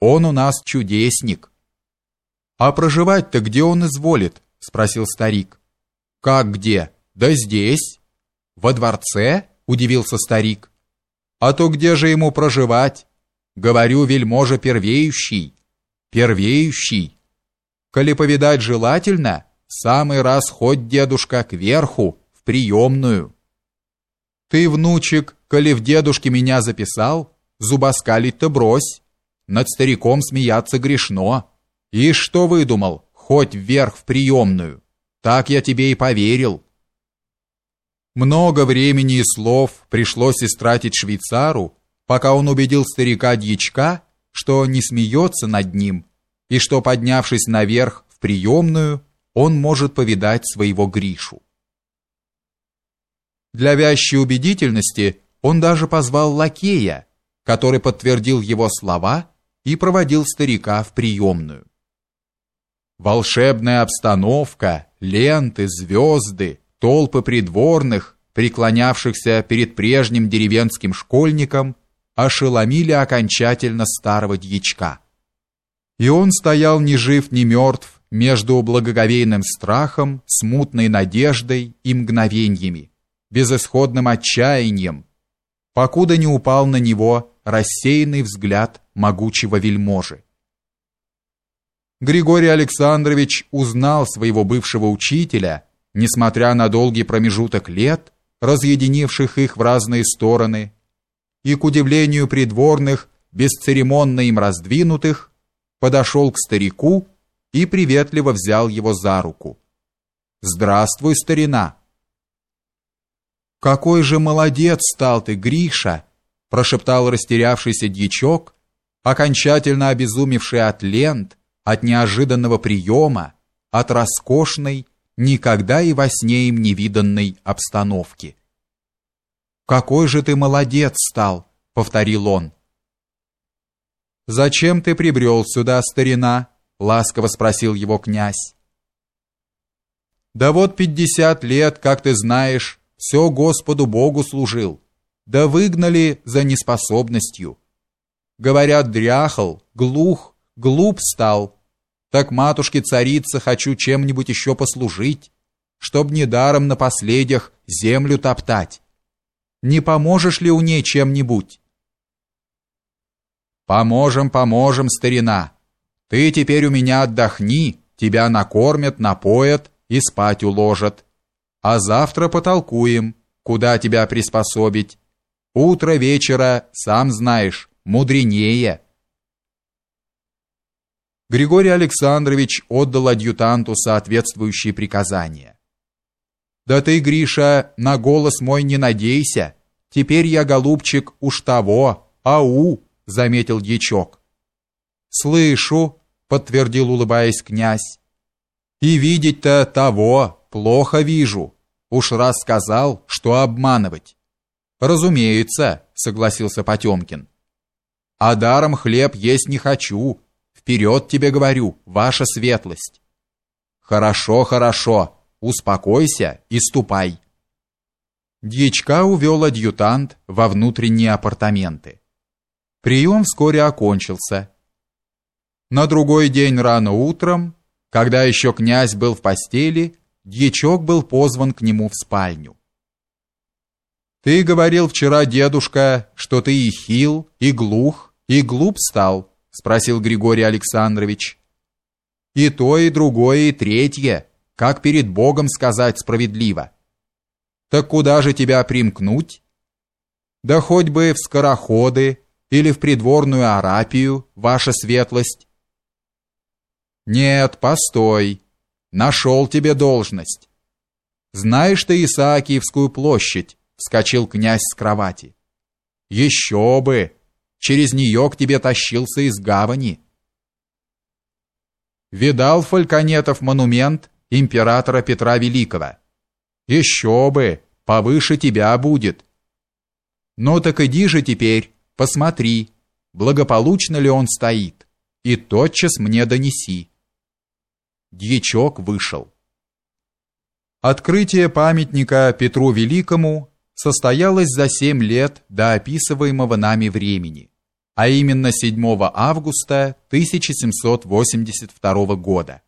Он у нас чудесник. А проживать-то где он изволит? спросил старик. Как где? Да здесь. Во дворце? удивился старик. А то где же ему проживать? Говорю, вельможа первеющий. Первеющий. Коли повидать желательно, самый раз хоть дедушка кверху, в приемную. Ты, внучек, коли в дедушке меня записал, зубоскалить-то брось. Над стариком смеяться грешно. И что выдумал? Хоть вверх в приемную. Так я тебе и поверил. Много времени и слов пришлось истратить швейцару, пока он убедил старика Дьячка, что не смеется над ним, и что, поднявшись наверх в приемную, он может повидать своего Гришу. Для вящей убедительности он даже позвал лакея, который подтвердил его слова и проводил старика в приемную. Волшебная обстановка, ленты, звезды, толпы придворных, преклонявшихся перед прежним деревенским школьником, ошеломили окончательно старого дьячка. И он стоял ни жив, ни мертв между благоговейным страхом, смутной надеждой и мгновениями, безысходным отчаянием, покуда не упал на него рассеянный взгляд могучего вельможи. Григорий Александрович узнал своего бывшего учителя, несмотря на долгий промежуток лет, разъединивших их в разные стороны, и, к удивлению придворных, бесцеремонно им раздвинутых, подошел к старику и приветливо взял его за руку. «Здравствуй, старина!» «Какой же молодец стал ты, Гриша!» Прошептал растерявшийся дьячок, окончательно обезумевший от лент, от неожиданного приема, от роскошной, никогда и во сне им не виданной обстановки. «Какой же ты молодец стал!» — повторил он. «Зачем ты прибрел сюда, старина?» — ласково спросил его князь. «Да вот пятьдесят лет, как ты знаешь, все Господу Богу служил, да выгнали за неспособностью. Говорят, дряхал, глух, глуп стал. Так матушке-царице хочу чем-нибудь еще послужить, чтоб недаром на последях землю топтать. Не поможешь ли у ней чем-нибудь? Поможем, поможем, старина. Ты теперь у меня отдохни, тебя накормят, напоят и спать уложат а завтра потолкуем, куда тебя приспособить. Утро вечера, сам знаешь, мудренее. Григорий Александрович отдал адъютанту соответствующие приказания. Да ты, Гриша, на голос мой не надейся. Теперь я, голубчик, уж того, ау, заметил дьячок. Слышу, подтвердил, улыбаясь князь. И видеть-то того, плохо вижу. Уж раз сказал, что обманывать. Разумеется, согласился Потемкин. А даром хлеб есть не хочу. Вперед тебе говорю, ваша светлость. Хорошо, хорошо. Успокойся и ступай. Дьячка увел адъютант во внутренние апартаменты. Прием вскоре окончился. На другой день рано утром, когда еще князь был в постели, дьячок был позван к нему в спальню. «Ты говорил вчера, дедушка, что ты и хил, и глух, и глуп стал?» — спросил Григорий Александрович. «И то, и другое, и третье, как перед Богом сказать справедливо. Так куда же тебя примкнуть? Да хоть бы в скороходы или в придворную арапию, ваша светлость». «Нет, постой», Нашел тебе должность. Знаешь ты Исаакиевскую площадь? Вскочил князь с кровати. Еще бы! Через нее к тебе тащился из гавани. Видал Фальконетов монумент императора Петра Великого? Еще бы! Повыше тебя будет. Ну так иди же теперь, посмотри, благополучно ли он стоит, и тотчас мне донеси. Дьячок вышел. Открытие памятника Петру Великому Состоялось за 7 лет до описываемого нами времени, а именно 7 августа 1782 года.